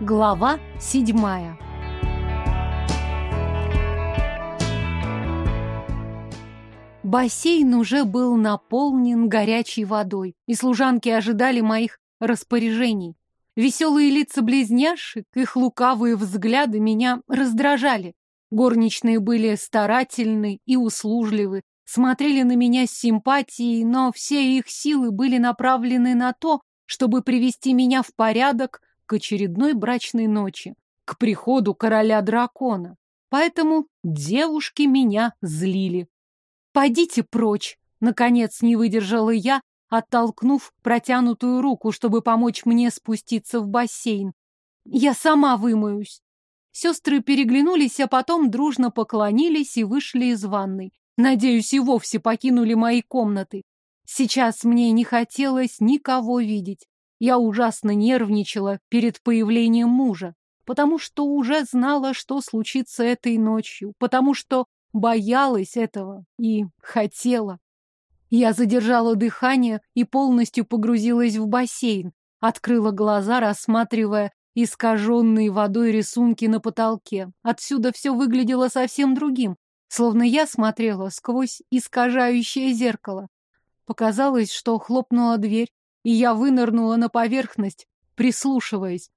Глава седьмая Бассейн уже был наполнен горячей водой, и служанки ожидали моих распоряжений. Веселые лица близняшек, их лукавые взгляды меня раздражали. Горничные были старательны и услужливы, смотрели на меня с симпатией, но все их силы были направлены на то, чтобы привести меня в порядок к очередной брачной ночи, к приходу короля-дракона. Поэтому девушки меня злили. «Пойдите прочь!» — наконец не выдержала я, оттолкнув протянутую руку, чтобы помочь мне спуститься в бассейн. «Я сама вымоюсь!» Сестры переглянулись, а потом дружно поклонились и вышли из ванной. Надеюсь, и вовсе покинули мои комнаты. Сейчас мне не хотелось никого видеть. Я ужасно нервничала перед появлением мужа, потому что уже знала, что случится этой ночью, потому что боялась этого и хотела. Я задержала дыхание и полностью погрузилась в бассейн, открыла глаза, рассматривая искаженные водой рисунки на потолке. Отсюда все выглядело совсем другим, словно я смотрела сквозь искажающее зеркало. Показалось, что хлопнула дверь, и я вынырнула на поверхность, прислушиваясь.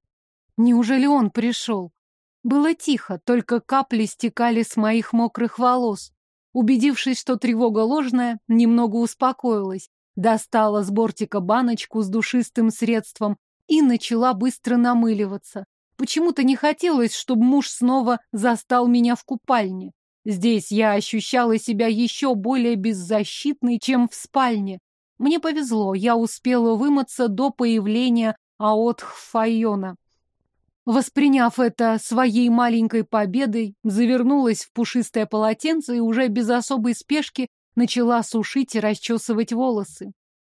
Неужели он пришел? Было тихо, только капли стекали с моих мокрых волос. Убедившись, что тревога ложная, немного успокоилась, достала с бортика баночку с душистым средством и начала быстро намыливаться. Почему-то не хотелось, чтобы муж снова застал меня в купальне. Здесь я ощущала себя еще более беззащитной, чем в спальне. Мне повезло, я успела вымыться до появления Аотхфайона. Восприняв это своей маленькой победой, завернулась в пушистое полотенце и уже без особой спешки начала сушить и расчесывать волосы.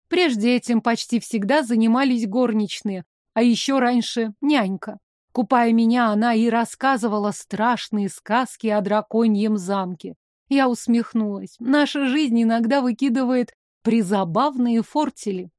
Прежде этим почти всегда занимались горничные, а еще раньше нянька. Купая меня, она и рассказывала страшные сказки о драконьем замке. Я усмехнулась. Наша жизнь иногда выкидывает призабавные фортели.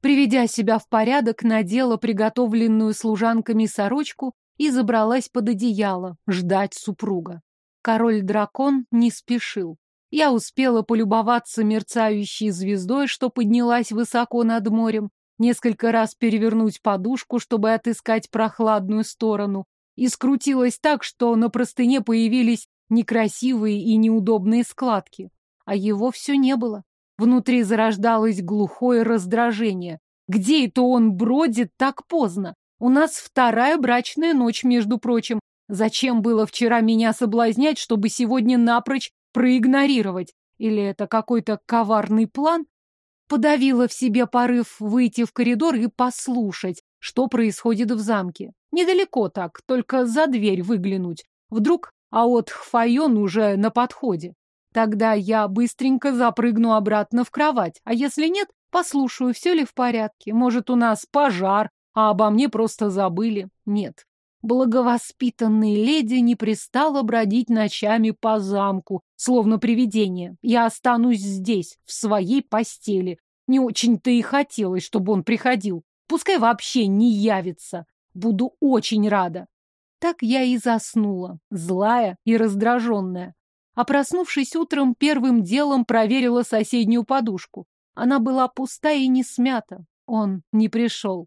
Приведя себя в порядок, надела приготовленную служанками сорочку и забралась под одеяло, ждать супруга. Король-дракон не спешил. Я успела полюбоваться мерцающей звездой, что поднялась высоко над морем, несколько раз перевернуть подушку, чтобы отыскать прохладную сторону, и скрутилась так, что на простыне появились некрасивые и неудобные складки. А его все не было. Внутри зарождалось глухое раздражение. Где это он бродит так поздно? У нас вторая брачная ночь, между прочим. Зачем было вчера меня соблазнять, чтобы сегодня напрочь проигнорировать? Или это какой-то коварный план? Подавила в себе порыв выйти в коридор и послушать, что происходит в замке. Недалеко так, только за дверь выглянуть. Вдруг Аот Хфайон уже на подходе. Тогда я быстренько запрыгну обратно в кровать, а если нет, послушаю, все ли в порядке. Может, у нас пожар, а обо мне просто забыли. Нет. Благовоспитанной леди не пристала бродить ночами по замку, словно привидение. Я останусь здесь, в своей постели. Не очень-то и хотелось, чтобы он приходил. Пускай вообще не явится. Буду очень рада. Так я и заснула, злая и раздраженная. А проснувшись утром, первым делом проверила соседнюю подушку. Она была пуста и не смята. Он не пришел.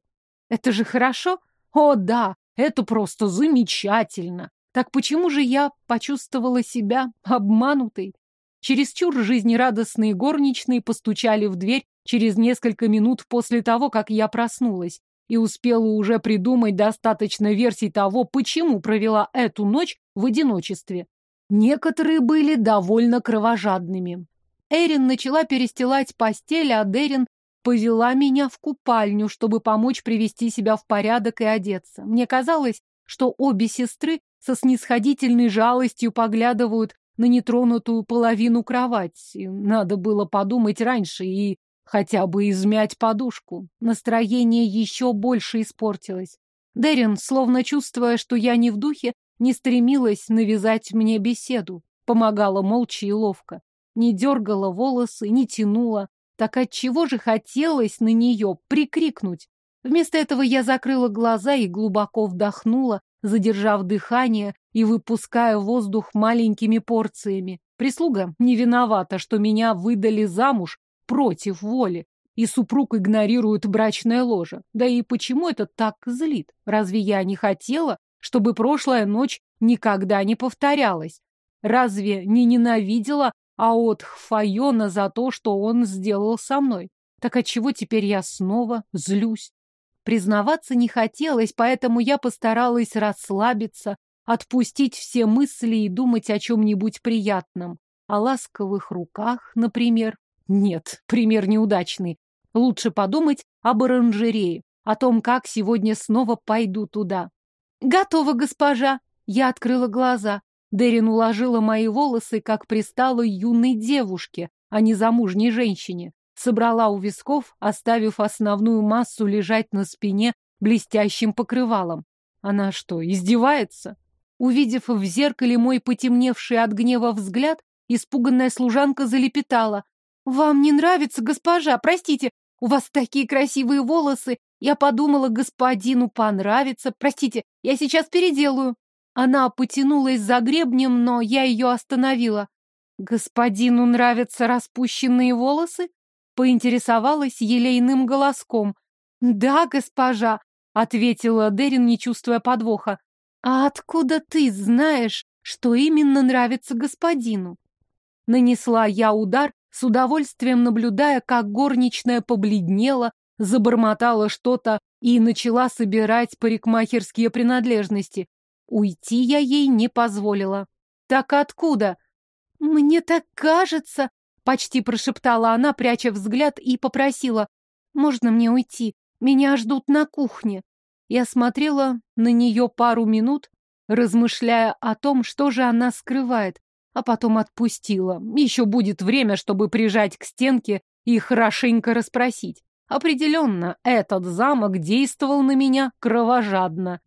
Это же хорошо? О, да, это просто замечательно. Так почему же я почувствовала себя обманутой? Чересчур жизнерадостные горничные постучали в дверь через несколько минут после того, как я проснулась, и успела уже придумать достаточно версий того, почему провела эту ночь в одиночестве. Некоторые были довольно кровожадными. Эрин начала перестилать постель, а Дерин повела меня в купальню, чтобы помочь привести себя в порядок и одеться. Мне казалось, что обе сестры со снисходительной жалостью поглядывают на нетронутую половину кровати. Надо было подумать раньше и хотя бы измять подушку. Настроение еще больше испортилось. Дерин, словно чувствуя, что я не в духе, не стремилась навязать мне беседу. Помогала молча и ловко. Не дергала волосы, не тянула, так отчего же хотелось на нее прикрикнуть? Вместо этого я закрыла глаза и глубоко вдохнула, задержав дыхание и выпуская воздух маленькими порциями. Прислуга не виновата, что меня выдали замуж против воли, и супруг игнорирует брачное ложе. Да и почему это так злит? Разве я не хотела, чтобы прошлая ночь никогда не повторялась? Разве не ненавидела Аот Хфайона за то, что он сделал со мной? Так отчего теперь я снова злюсь? Признаваться не хотелось, поэтому я постаралась расслабиться, отпустить все мысли и думать о чем-нибудь приятном. О ласковых руках, например. Нет, пример неудачный. Лучше подумать об оранжерее, о том, как сегодня снова пойду туда. «Готово, госпожа!» Я открыла глаза. Дерин уложила мои волосы, как пристала юной девушке, а не замужней женщине собрала у висков, оставив основную массу лежать на спине блестящим покрывалом. Она что, издевается? Увидев в зеркале мой потемневший от гнева взгляд, испуганная служанка залепетала. «Вам не нравится, госпожа? Простите, у вас такие красивые волосы. Я подумала, господину понравится. Простите, я сейчас переделаю». Она потянулась за гребнем, но я ее остановила. «Господину нравятся распущенные волосы?» поинтересовалась елейным голоском. «Да, госпожа», — ответила Дерин, не чувствуя подвоха. «А откуда ты знаешь, что именно нравится господину?» Нанесла я удар, с удовольствием наблюдая, как горничная побледнела, забормотала что-то и начала собирать парикмахерские принадлежности. Уйти я ей не позволила. «Так откуда?» «Мне так кажется», Почти прошептала она, пряча взгляд, и попросила. «Можно мне уйти? Меня ждут на кухне». Я смотрела на нее пару минут, размышляя о том, что же она скрывает, а потом отпустила. Еще будет время, чтобы прижать к стенке и хорошенько расспросить. Определенно, этот замок действовал на меня кровожадно.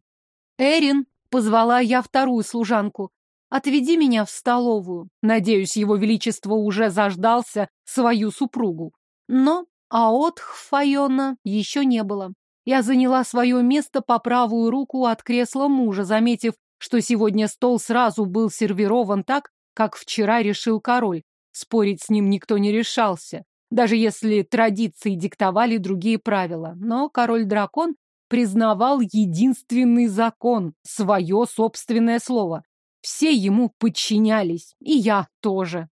«Эрин!» — позвала я вторую служанку. Отведи меня в столовую. Надеюсь, его величество уже заждался свою супругу. Но Аотх Файона еще не было. Я заняла свое место по правую руку от кресла мужа, заметив, что сегодня стол сразу был сервирован так, как вчера решил король. Спорить с ним никто не решался, даже если традиции диктовали другие правила. Но король-дракон признавал единственный закон — свое собственное слово. Все ему подчинялись, и я тоже.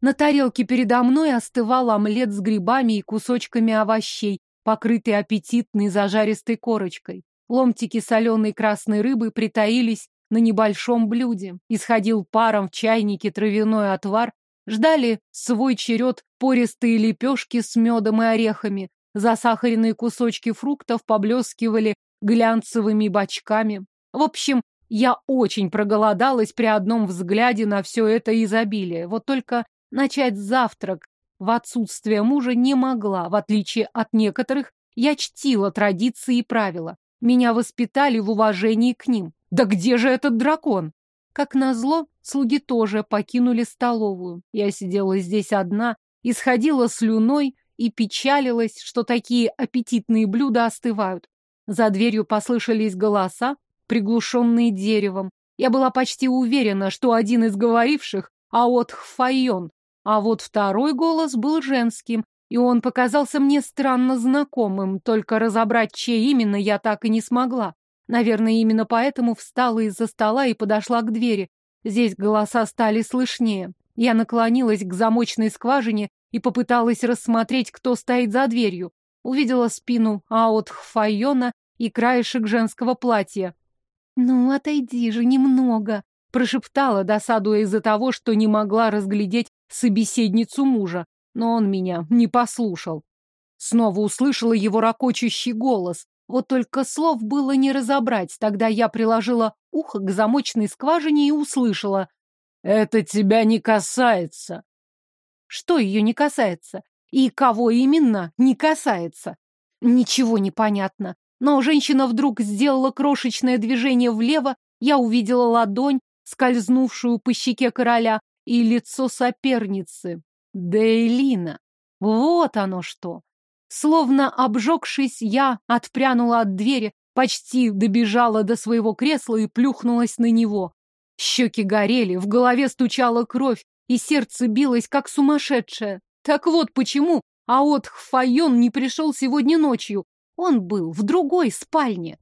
На тарелке передо мной остывал омлет с грибами и кусочками овощей, покрытый аппетитной зажаристой корочкой. Ломтики соленой красной рыбы притаились на небольшом блюде. Исходил паром в чайнике травяной отвар. Ждали свой черед пористые лепешки с медом и орехами. Засахаренные кусочки фруктов поблескивали глянцевыми бочками. В общем, я очень проголодалась при одном взгляде на все это изобилие. Вот только начать завтрак в отсутствие мужа не могла. В отличие от некоторых, я чтила традиции и правила. Меня воспитали в уважении к ним. Да где же этот дракон? Как назло, слуги тоже покинули столовую. Я сидела здесь одна, исходила слюной и печалилась, что такие аппетитные блюда остывают. За дверью послышались голоса, приглушенные деревом. Я была почти уверена, что один из говоривших — Аот Хфайон, а вот второй голос был женским, и он показался мне странно знакомым, только разобрать, чей именно, я так и не смогла. Наверное, именно поэтому встала из-за стола и подошла к двери. Здесь голоса стали слышнее. Я наклонилась к замочной скважине и попыталась рассмотреть, кто стоит за дверью. Увидела спину Аот Хфайона и краешек женского платья. «Ну, отойди же немного», — прошептала, досадуя из-за того, что не могла разглядеть собеседницу мужа, но он меня не послушал. Снова услышала его ракочущий голос. Вот только слов было не разобрать. Тогда я приложила ухо к замочной скважине и услышала. «Это тебя не касается». Что ее не касается? И кого именно не касается? Ничего не понятно. Но женщина вдруг сделала крошечное движение влево, я увидела ладонь, скользнувшую по щеке короля, и лицо соперницы. Дейлина. Вот оно что. Словно обжегшись, я отпрянула от двери, почти добежала до своего кресла и плюхнулась на него. Щеки горели, в голове стучала кровь, и сердце билось, как сумасшедшее. Так вот почему Аот Хфайон не пришел сегодня ночью. Он был в другой спальне.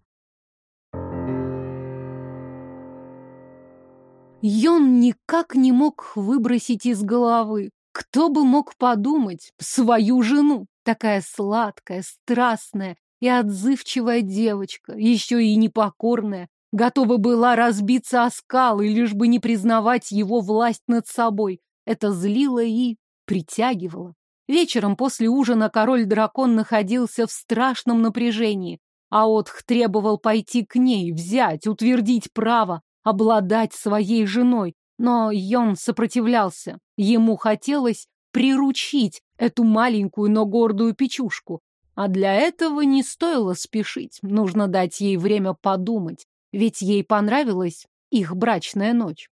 Йон никак не мог выбросить из головы. Кто бы мог подумать? Свою жену. Такая сладкая, страстная и отзывчивая девочка, еще и непокорная, готова была разбиться о скалы, лишь бы не признавать его власть над собой. Это злило и притягивало. Вечером после ужина король-дракон находился в страшном напряжении. а Отх требовал пойти к ней, взять, утвердить право, обладать своей женой. Но Йон сопротивлялся. Ему хотелось приручить эту маленькую, но гордую печушку. А для этого не стоило спешить. Нужно дать ей время подумать. Ведь ей понравилась их брачная ночь.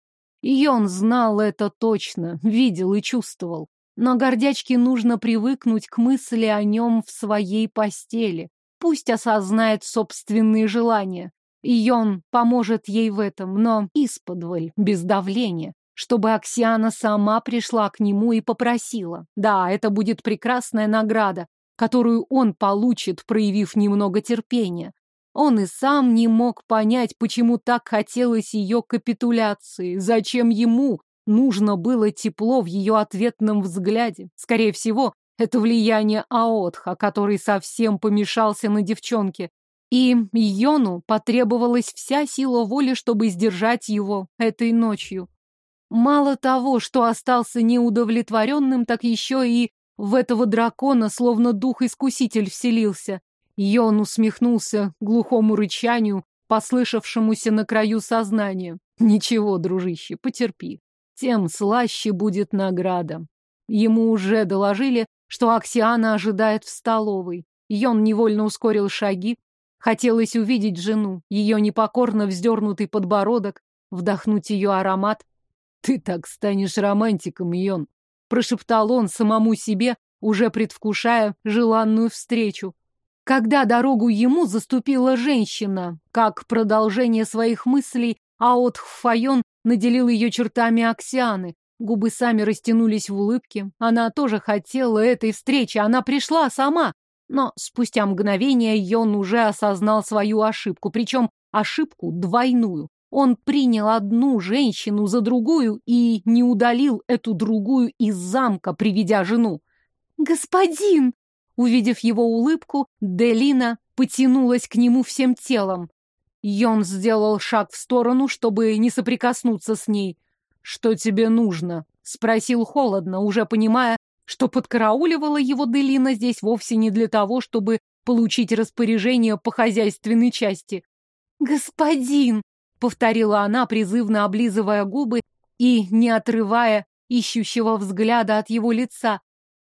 И он знал это точно, видел и чувствовал. Но гордячке нужно привыкнуть к мысли о нем в своей постели. Пусть осознает собственные желания. И он поможет ей в этом, но исподволь, без давления чтобы Аксиана сама пришла к нему и попросила. Да, это будет прекрасная награда, которую он получит, проявив немного терпения. Он и сам не мог понять, почему так хотелось ее капитуляции, зачем ему нужно было тепло в ее ответном взгляде. Скорее всего, это влияние Аотха, который совсем помешался на девчонке. И Йону потребовалась вся сила воли, чтобы сдержать его этой ночью. Мало того, что остался неудовлетворенным, так еще и в этого дракона словно дух-искуситель вселился. Йон усмехнулся глухому рычанию, послышавшемуся на краю сознания. Ничего, дружище, потерпи. Тем слаще будет награда. Ему уже доложили, что Аксиана ожидает в столовой. Йон невольно ускорил шаги. Хотелось увидеть жену, ее непокорно вздернутый подбородок, вдохнуть ее аромат. «Ты так станешь романтиком, Йон», — прошептал он самому себе, уже предвкушая желанную встречу. Когда дорогу ему заступила женщина, как продолжение своих мыслей, а от Хфайон наделил ее чертами Аксианы. Губы сами растянулись в улыбке. Она тоже хотела этой встречи, она пришла сама. Но спустя мгновение Йон уже осознал свою ошибку, причем ошибку двойную. Он принял одну женщину за другую и не удалил эту другую из замка, приведя жену. «Господин!» Увидев его улыбку, Делина потянулась к нему всем телом. Йон сделал шаг в сторону, чтобы не соприкоснуться с ней. «Что тебе нужно?» — спросил холодно, уже понимая, что подкарауливала его Делина здесь вовсе не для того, чтобы получить распоряжение по хозяйственной части. «Господин!» повторила она, призывно облизывая губы и не отрывая ищущего взгляда от его лица.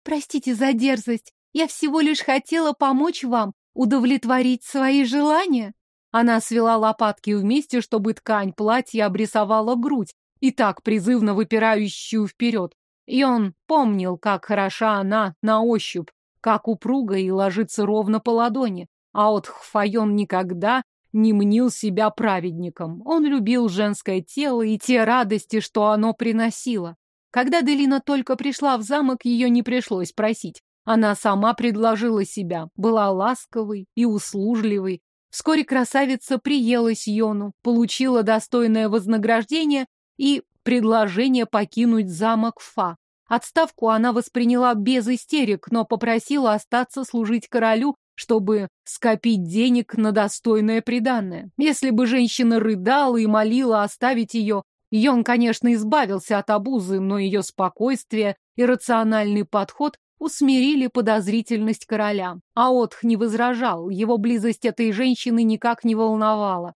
Простите за дерзость. Я всего лишь хотела помочь вам удовлетворить свои желания. Она свела лопатки вместе, чтобы ткань платья обрисовала грудь, и так призывно выпирающую вперед. И он помнил, как хороша она на ощупь, как упруга и ложится ровно по ладони. А от Хфайон никогда не мнил себя праведником. Он любил женское тело и те радости, что оно приносило. Когда Делина только пришла в замок, ее не пришлось просить. Она сама предложила себя, была ласковой и услужливой. Вскоре красавица приелась Йону, получила достойное вознаграждение и предложение покинуть замок Фа. Отставку она восприняла без истерик, но попросила остаться служить королю чтобы скопить денег на достойное приданное. Если бы женщина рыдала и молила оставить ее, Йон, конечно, избавился от обузы, но ее спокойствие и рациональный подход усмирили подозрительность короля. А Отх не возражал, его близость этой женщины никак не волновала.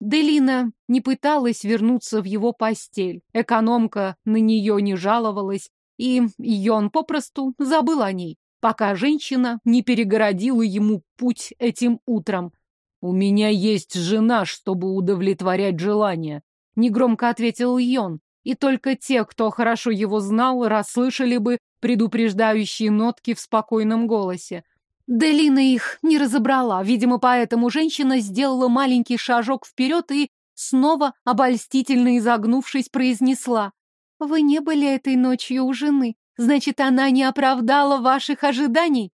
Делина не пыталась вернуться в его постель. Экономка на нее не жаловалась, и Йон попросту забыл о ней пока женщина не перегородила ему путь этим утром. «У меня есть жена, чтобы удовлетворять желания», — негромко ответил Йон, и только те, кто хорошо его знал, расслышали бы предупреждающие нотки в спокойном голосе. Делина их не разобрала. Видимо, поэтому женщина сделала маленький шажок вперед и, снова обольстительно изогнувшись, произнесла. «Вы не были этой ночью у жены. Значит, она не оправдала ваших ожиданий?»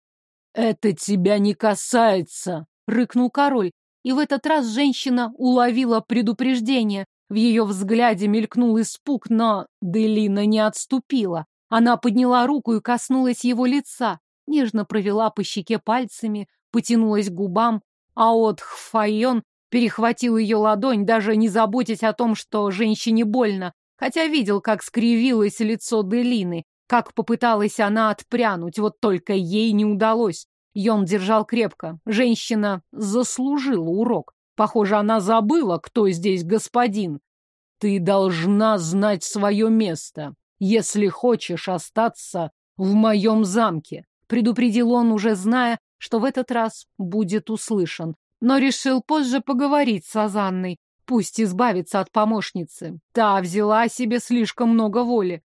«Это тебя не касается!» — рыкнул король. И в этот раз женщина уловила предупреждение. В ее взгляде мелькнул испуг, но Делина не отступила. Она подняла руку и коснулась его лица, нежно провела по щеке пальцами, потянулась к губам, а от Хфайон перехватил ее ладонь, даже не заботясь о том, что женщине больно, хотя видел, как скривилось лицо Делины, как попыталась она отпрянуть, вот только ей не удалось. Йон держал крепко. Женщина заслужила урок. Похоже, она забыла, кто здесь господин. Ты должна знать свое место если хочешь остаться в моем замке, предупредил он, уже зная, что в этот раз будет услышан. Но решил позже поговорить с Азанной, пусть избавится от помощницы. Та взяла себе слишком много воли.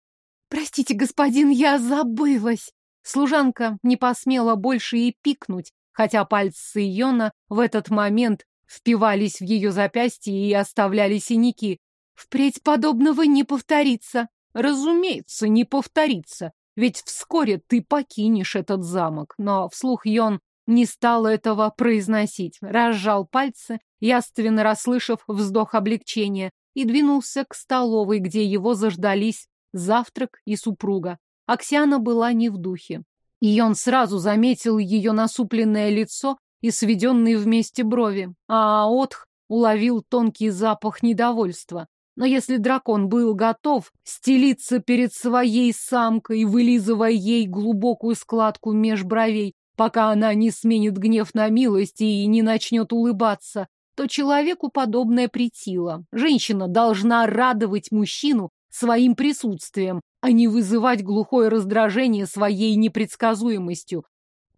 «Простите, господин, я забылась!» Служанка не посмела больше и пикнуть, хотя пальцы Йона в этот момент впивались в ее запястье и оставляли синяки. «Впредь подобного не повторится!» Разумеется, не повторится, ведь вскоре ты покинешь этот замок. Но вслух Йон не стал этого произносить, разжал пальцы, яственно расслышав вздох облегчения, и двинулся к столовой, где его заждались завтрак и супруга. Аксиана была не в духе. И он сразу заметил ее насупленное лицо и сведенные вместе брови, а Отх уловил тонкий запах недовольства. Но если дракон был готов стелиться перед своей самкой, вылизывая ей глубокую складку меж бровей, пока она не сменит гнев на милость и не начнет улыбаться, то человеку подобное притило. Женщина должна радовать мужчину своим присутствием, а не вызывать глухое раздражение своей непредсказуемостью.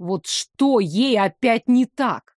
Вот что ей опять не так?